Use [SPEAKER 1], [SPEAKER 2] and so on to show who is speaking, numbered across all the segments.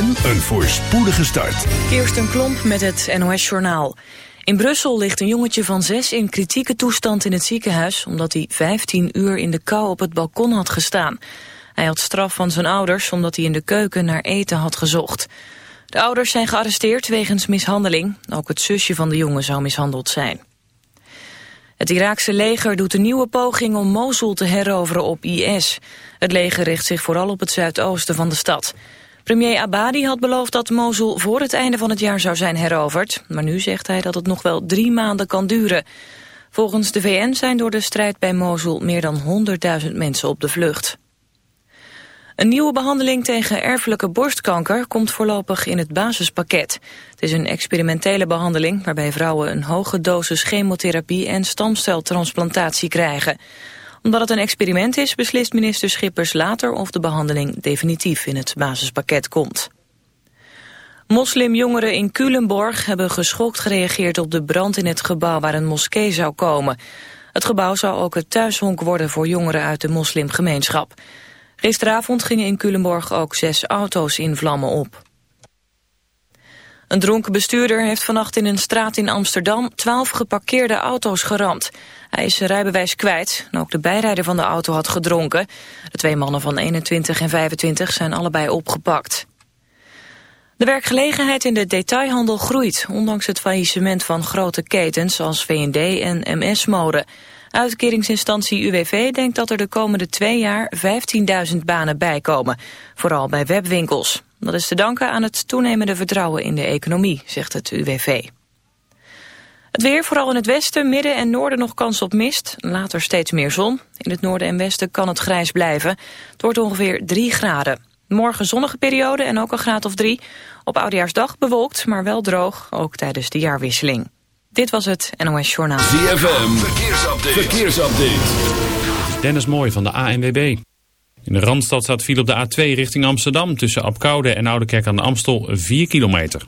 [SPEAKER 1] en een voorspoedige start.
[SPEAKER 2] Kirsten Klomp met het NOS-journaal. In Brussel ligt een jongetje van zes in kritieke toestand in het ziekenhuis... omdat hij 15 uur in de kou op het balkon had gestaan. Hij had straf van zijn ouders omdat hij in de keuken naar eten had gezocht. De ouders zijn gearresteerd wegens mishandeling. Ook het zusje van de jongen zou mishandeld zijn. Het Iraakse leger doet een nieuwe poging om Mosul te heroveren op IS. Het leger richt zich vooral op het zuidoosten van de stad. Premier Abadi had beloofd dat Mosul voor het einde van het jaar zou zijn heroverd. Maar nu zegt hij dat het nog wel drie maanden kan duren. Volgens de VN zijn door de strijd bij Mosul meer dan 100.000 mensen op de vlucht. Een nieuwe behandeling tegen erfelijke borstkanker komt voorlopig in het basispakket. Het is een experimentele behandeling waarbij vrouwen een hoge dosis chemotherapie en stamceltransplantatie krijgen. Omdat het een experiment is, beslist minister Schippers later of de behandeling definitief in het basispakket komt. Moslimjongeren in Culemborg hebben geschokt gereageerd op de brand in het gebouw waar een moskee zou komen. Het gebouw zou ook het thuishonk worden voor jongeren uit de moslimgemeenschap. Gisteravond gingen in Culemborg ook zes auto's in vlammen op. Een dronken bestuurder heeft vannacht in een straat in Amsterdam twaalf geparkeerde auto's geramd. Hij is rijbewijs kwijt en ook de bijrijder van de auto had gedronken. De twee mannen van 21 en 25 zijn allebei opgepakt. De werkgelegenheid in de detailhandel groeit, ondanks het faillissement van grote ketens als V&D en MS-mode. Uitkeringsinstantie UWV denkt dat er de komende twee jaar 15.000 banen bijkomen, vooral bij webwinkels. Dat is te danken aan het toenemende vertrouwen in de economie, zegt het UWV. Het weer, vooral in het westen, midden en noorden nog kans op mist. Later steeds meer zon. In het noorden en westen kan het grijs blijven. Het wordt ongeveer 3 graden. Morgen zonnige periode en ook een graad of 3. Op Oudejaarsdag bewolkt, maar wel droog, ook tijdens de jaarwisseling. Dit was het NOS Journaal.
[SPEAKER 1] ZFM, verkeersupdate. verkeersupdate.
[SPEAKER 3] Dennis Mooi van de ANWB. In de Randstad staat viel op de A2 richting Amsterdam... tussen Apkoude en Oudekerk aan de Amstel 4 kilometer.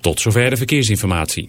[SPEAKER 3] Tot zover de verkeersinformatie.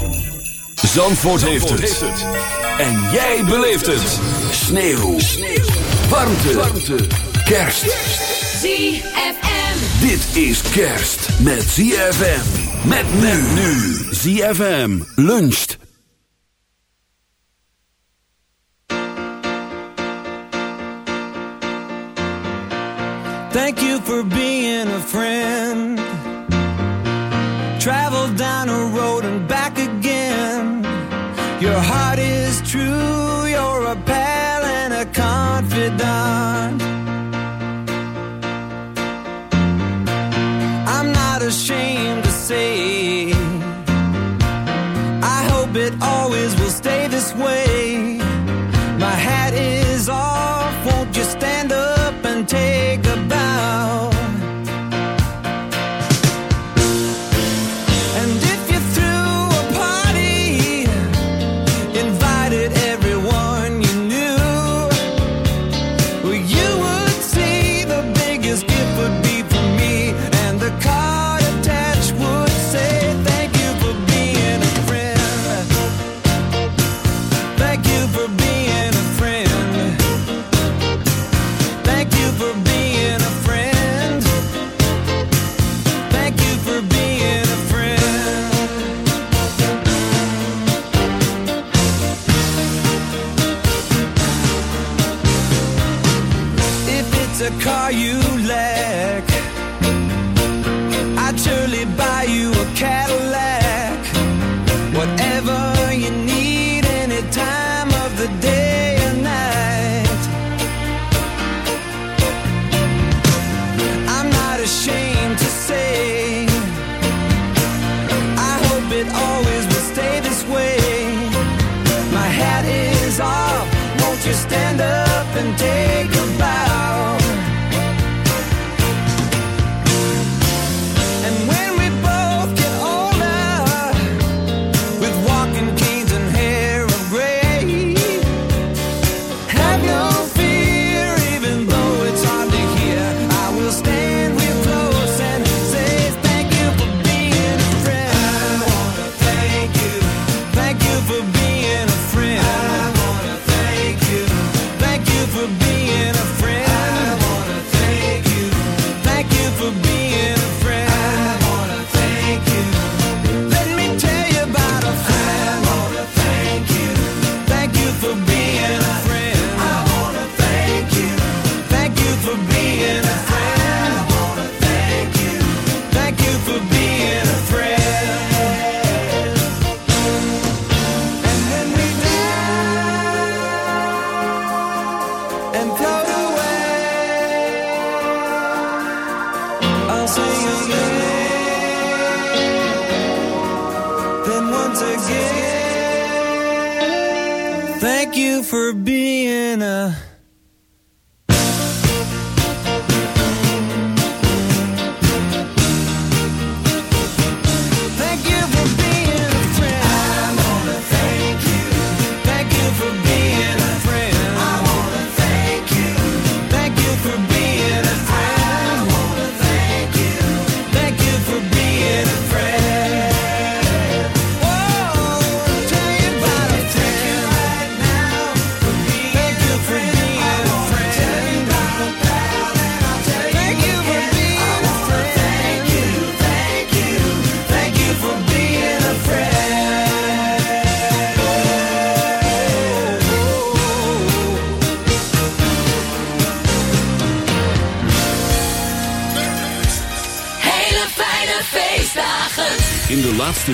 [SPEAKER 4] Zandvoort, heeft, het. En jij beleeft het. Sneeuw. Sneeuw. Warmte. Warmte. Kerst.
[SPEAKER 5] ZFM.
[SPEAKER 4] Dit is kerst met ZFM. Met men nu. ZFM luncht.
[SPEAKER 6] Thank you for being a friend. Travel down a road and back again. Your heart is true, you're a pal and a confidant. the
[SPEAKER 4] day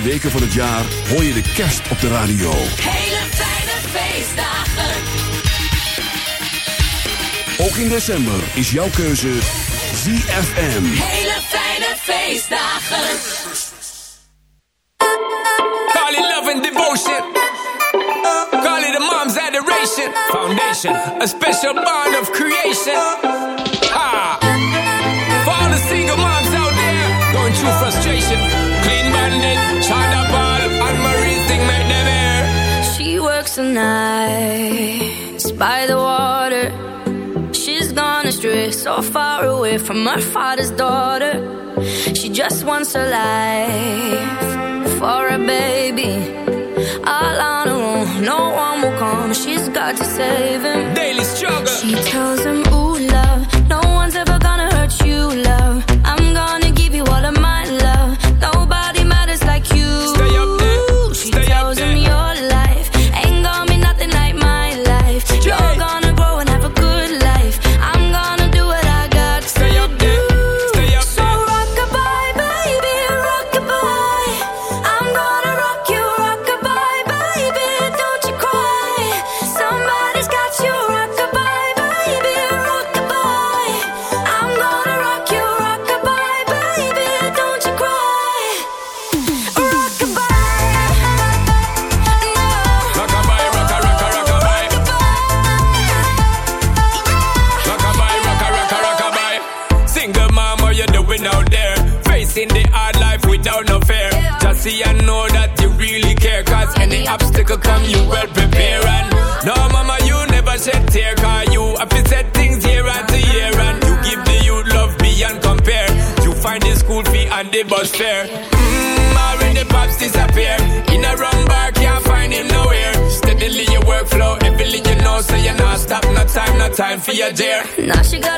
[SPEAKER 4] weken van het jaar hoor je de kerst op de radio.
[SPEAKER 7] Hele fijne feestdagen.
[SPEAKER 4] Ook in december is jouw keuze ZFM.
[SPEAKER 7] Hele fijne feestdagen.
[SPEAKER 3] Call it love and devotion. Call the mom's adoration. Foundation, a special bond of creation. Ha! For all the single moms out there going through frustration. and Marie make them air.
[SPEAKER 5] She works the nights by the water. She's gone astray, so far away from her father's daughter. She just wants her life for a baby. All on her own, no one will come. She's got to save him.
[SPEAKER 3] Daily struggle.
[SPEAKER 5] She tells him, Ooh, love. you,
[SPEAKER 3] dear.
[SPEAKER 5] Now she got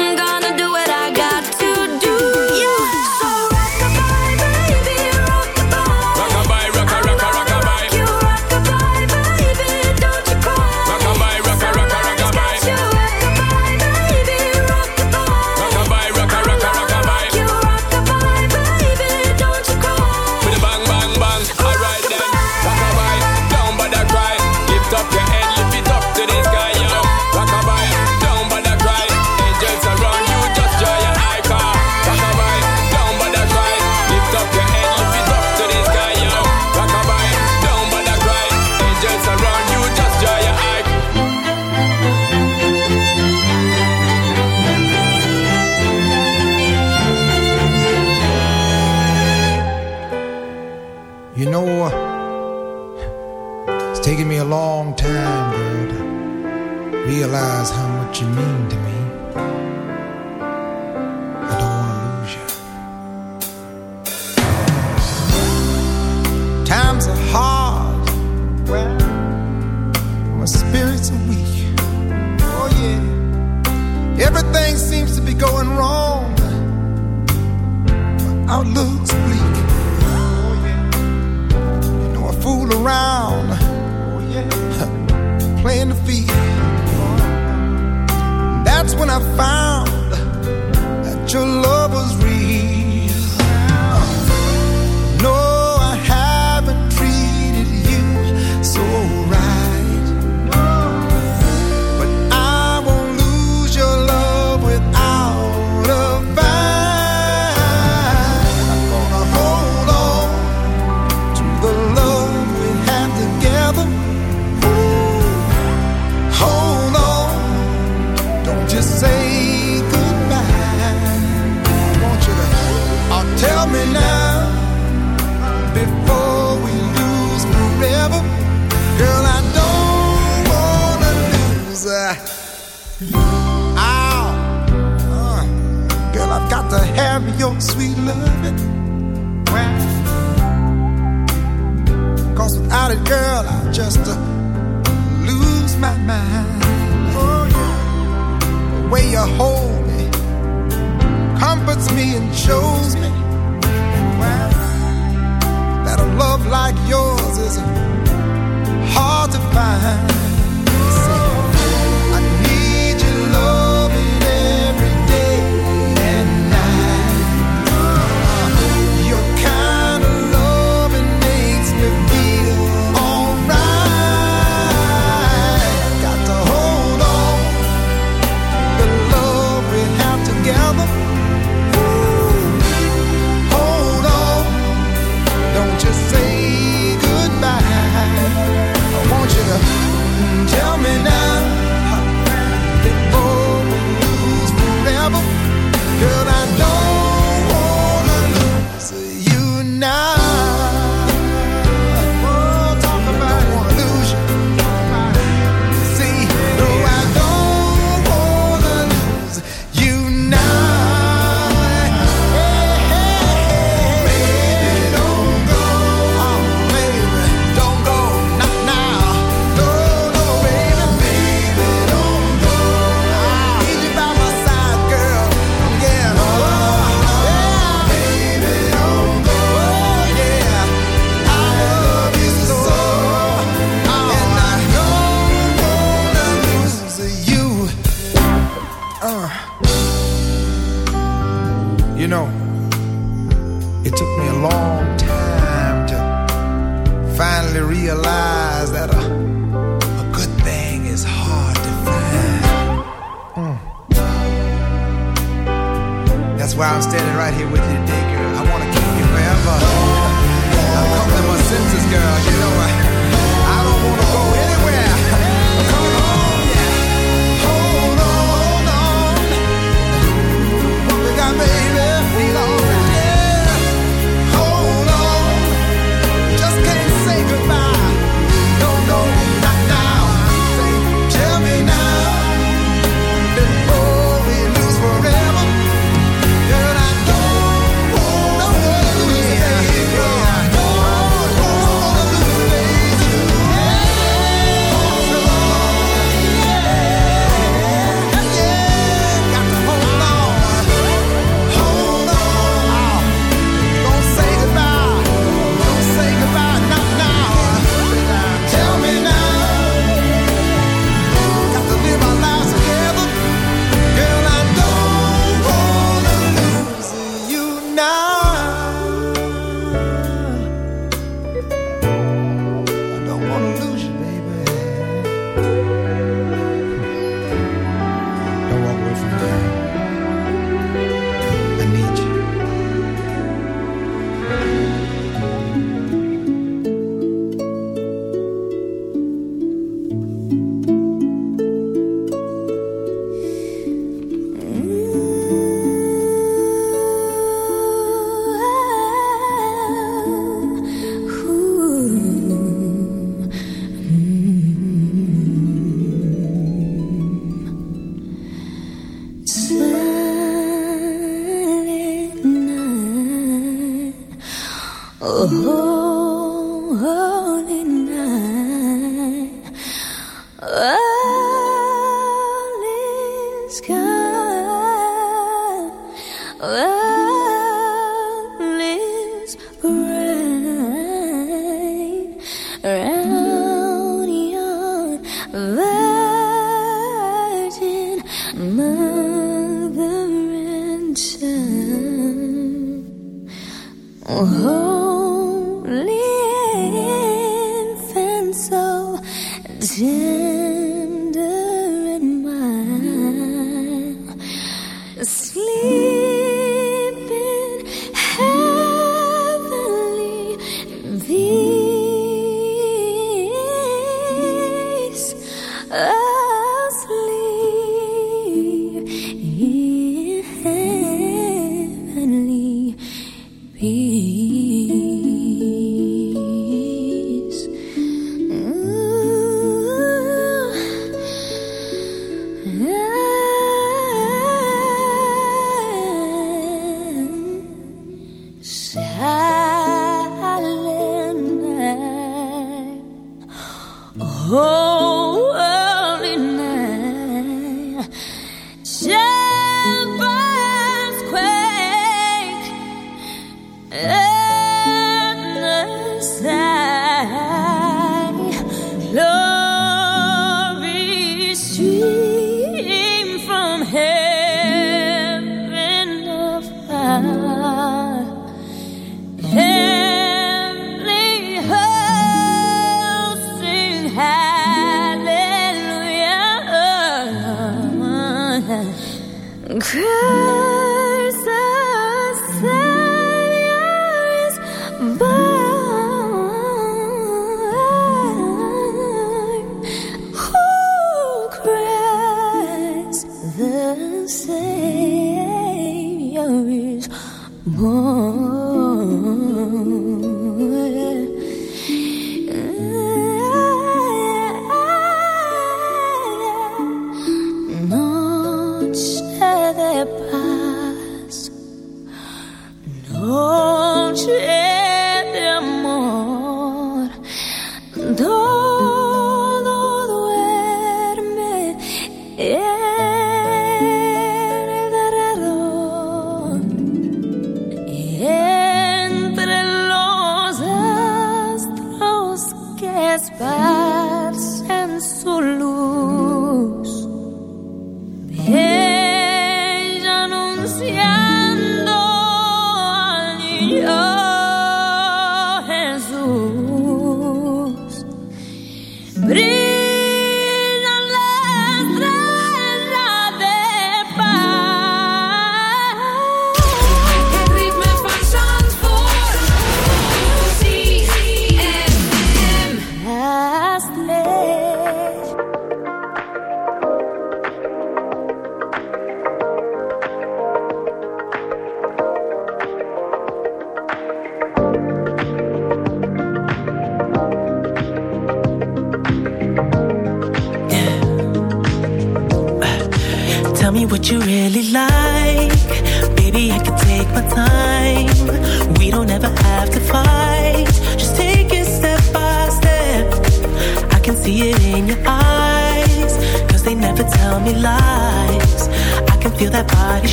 [SPEAKER 8] sweet loving. Why? Cause without it, girl, I just uh, lose my mind. Oh, yeah. The way you hold me comforts me and shows me that a love like yours is hard to find.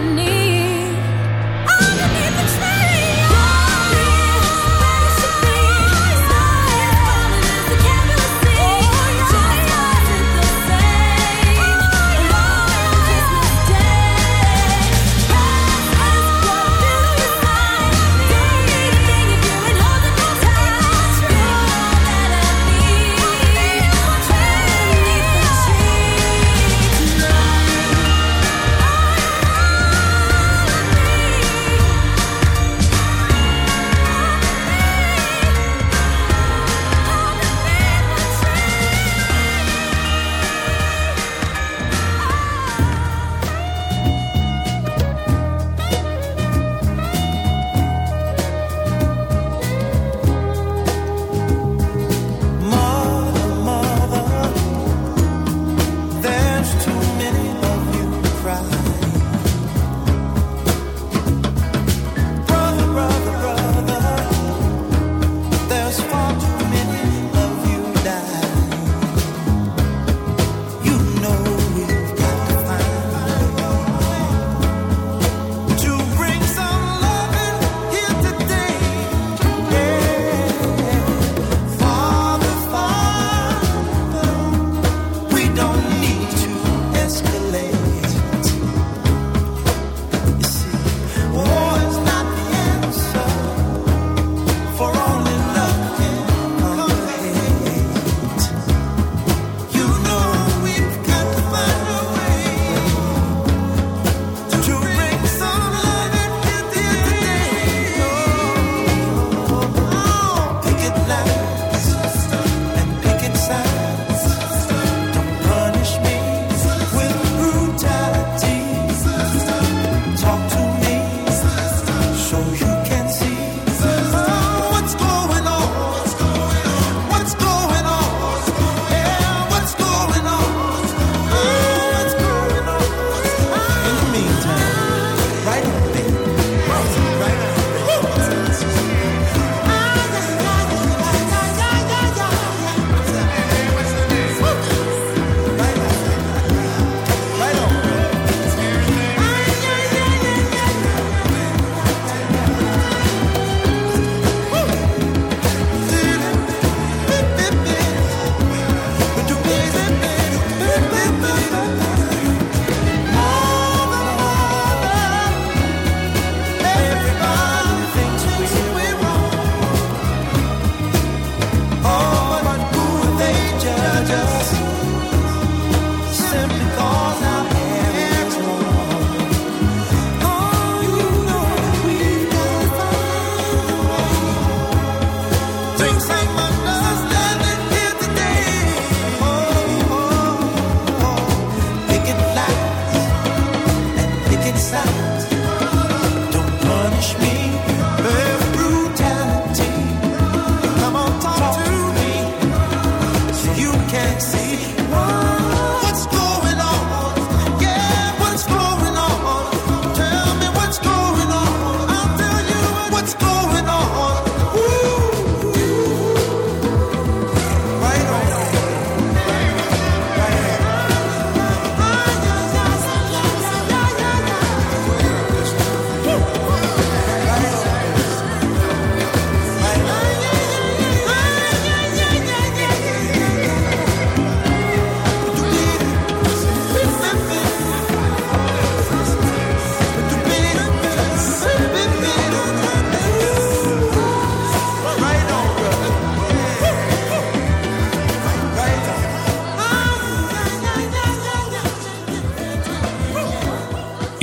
[SPEAKER 4] Need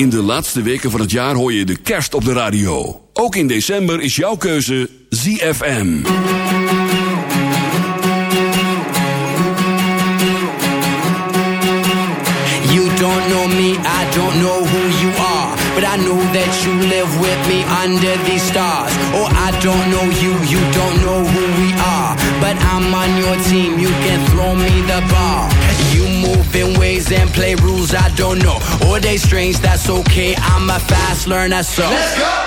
[SPEAKER 4] De laatste weken van het jaar hoor je de kerst op de radio. Ook in december is jouw keuze ZFM.
[SPEAKER 6] You don't know me, I don't know who you are. But I know that you live with me under these stars. Oh, I don't know you, you don't know who we are. But I'm on your team, you can throw me the ball. You move in ways and play rules I don't know. Or they strange, that's okay. I'm a fast learner, so. Let's go!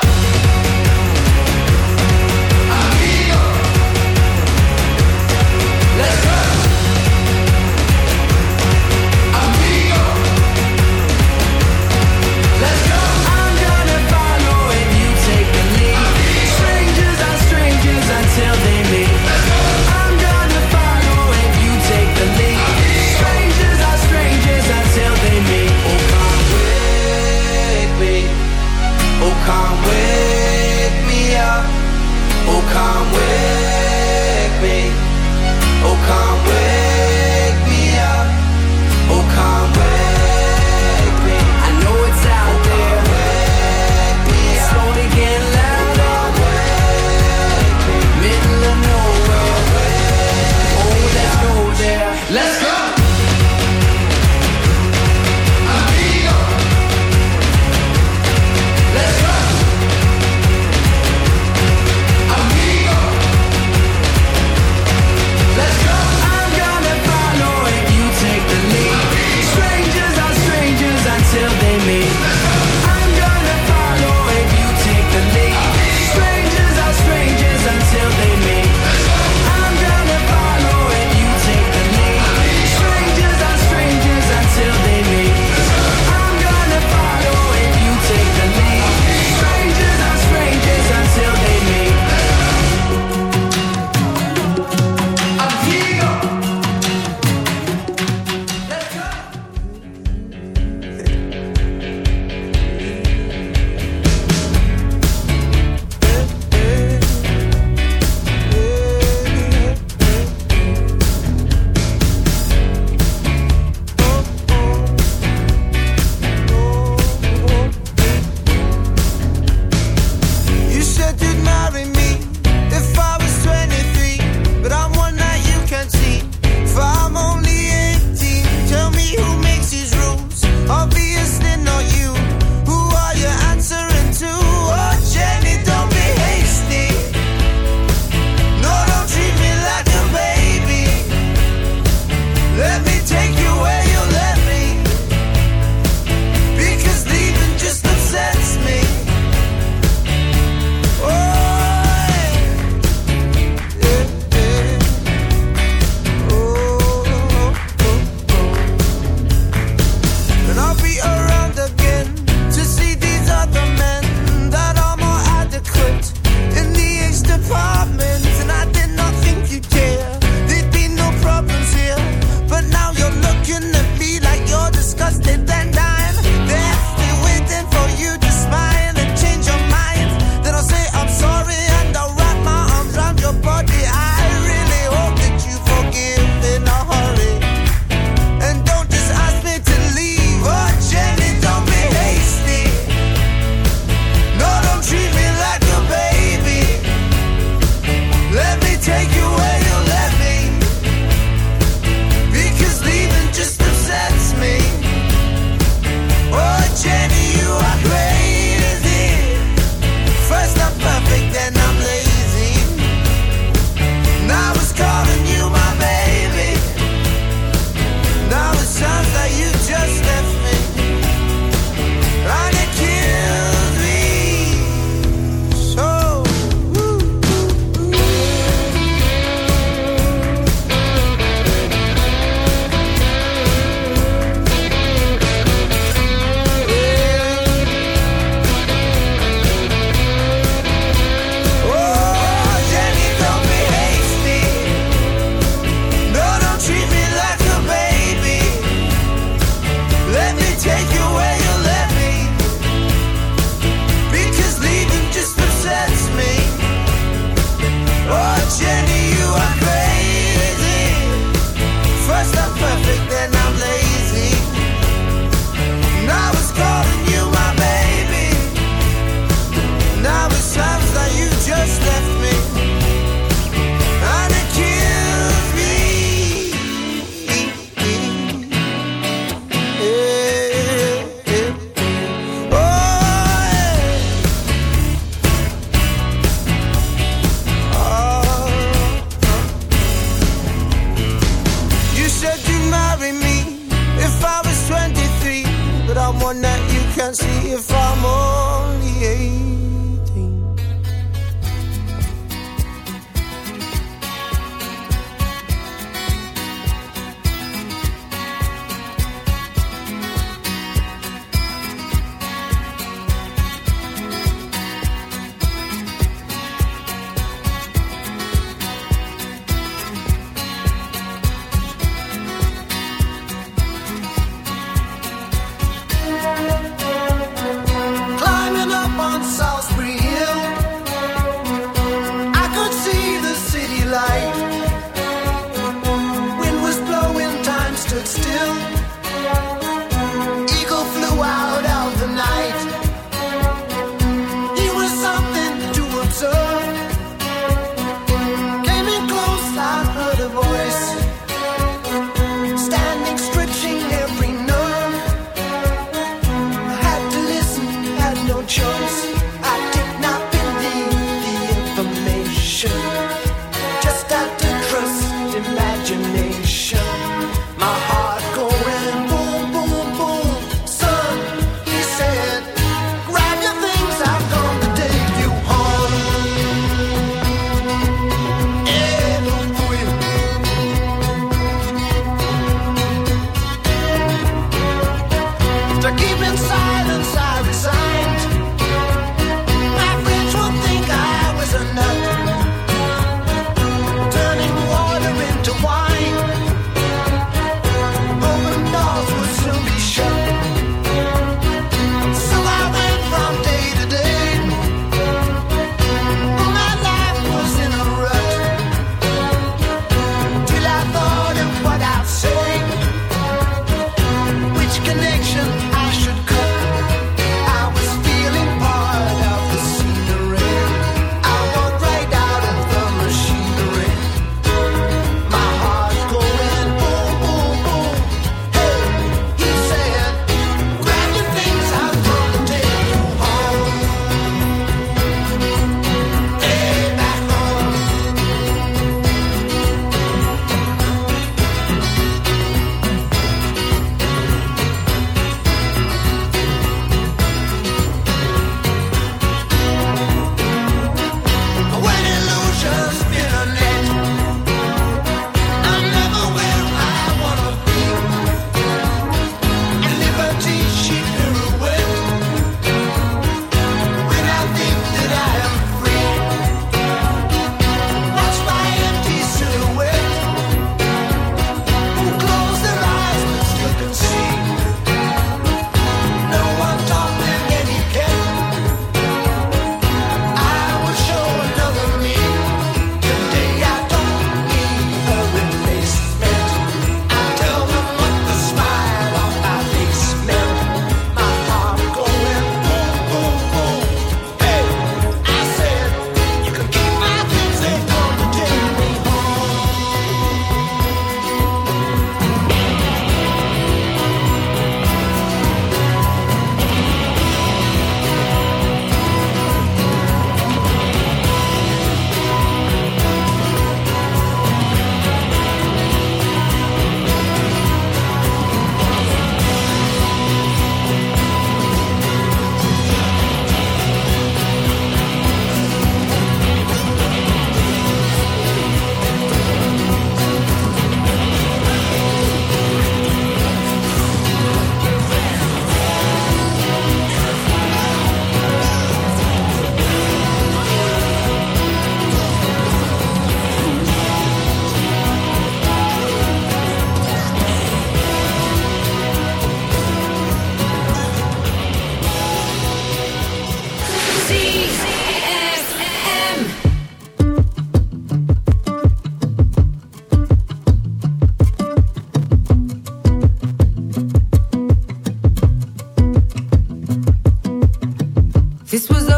[SPEAKER 9] This was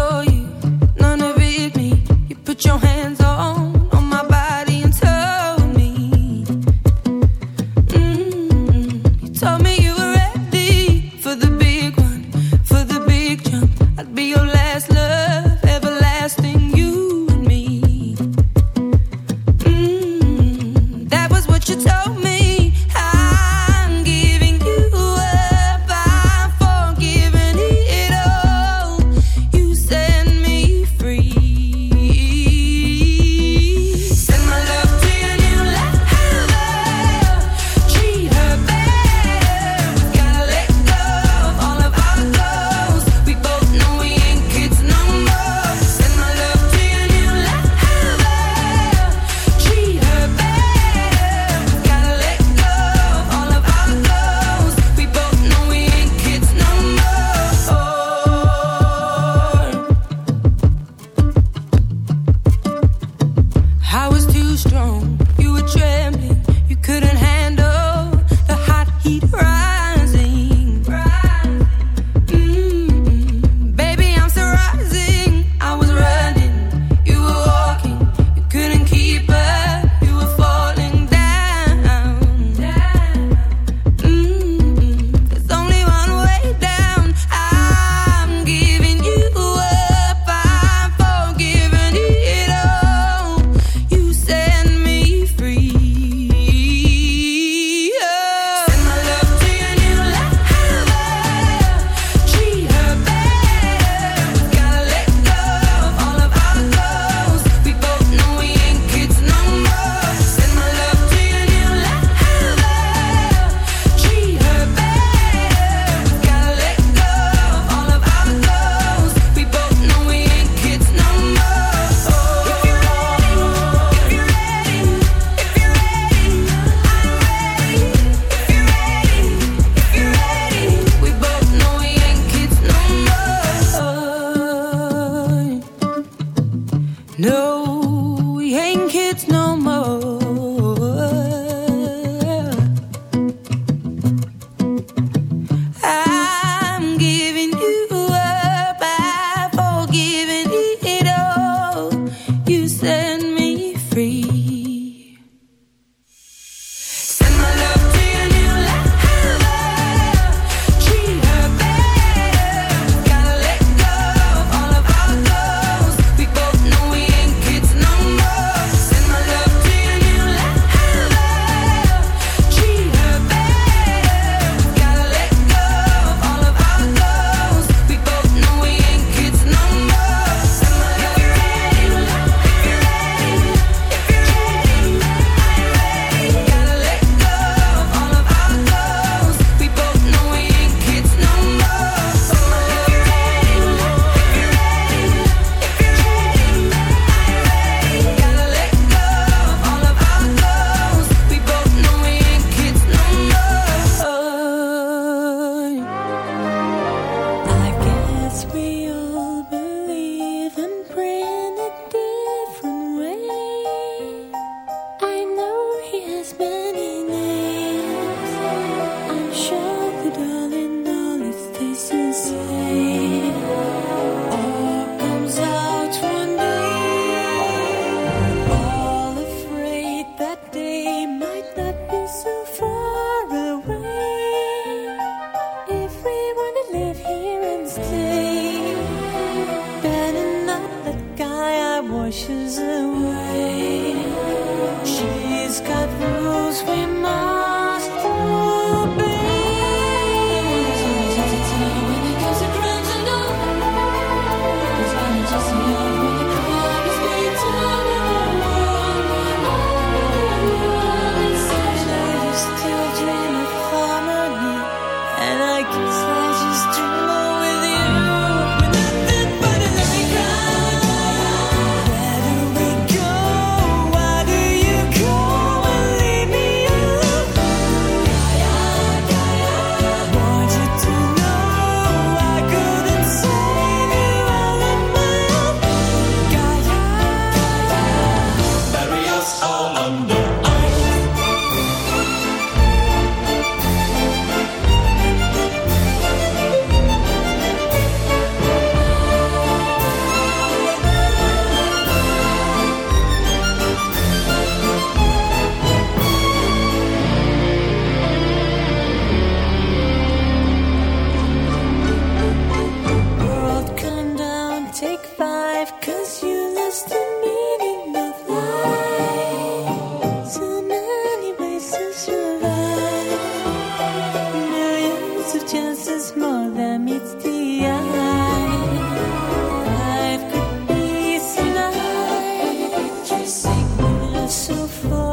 [SPEAKER 9] for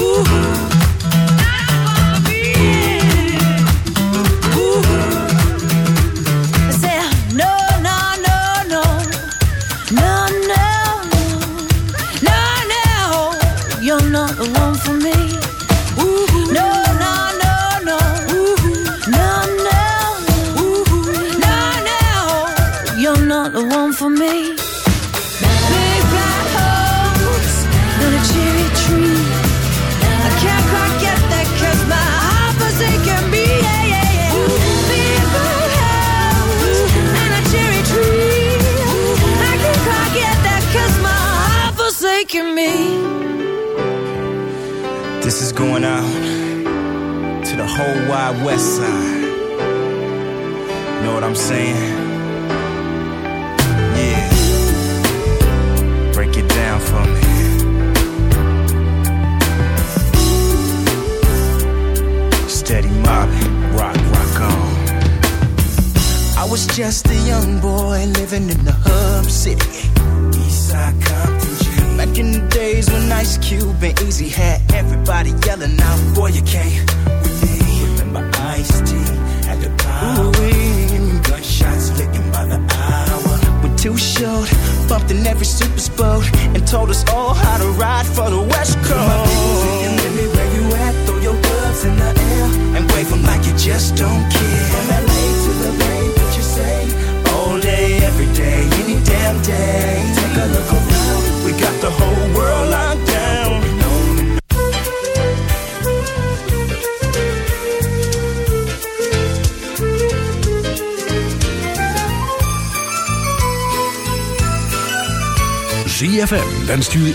[SPEAKER 10] Ooh.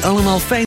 [SPEAKER 10] Allemaal fijn.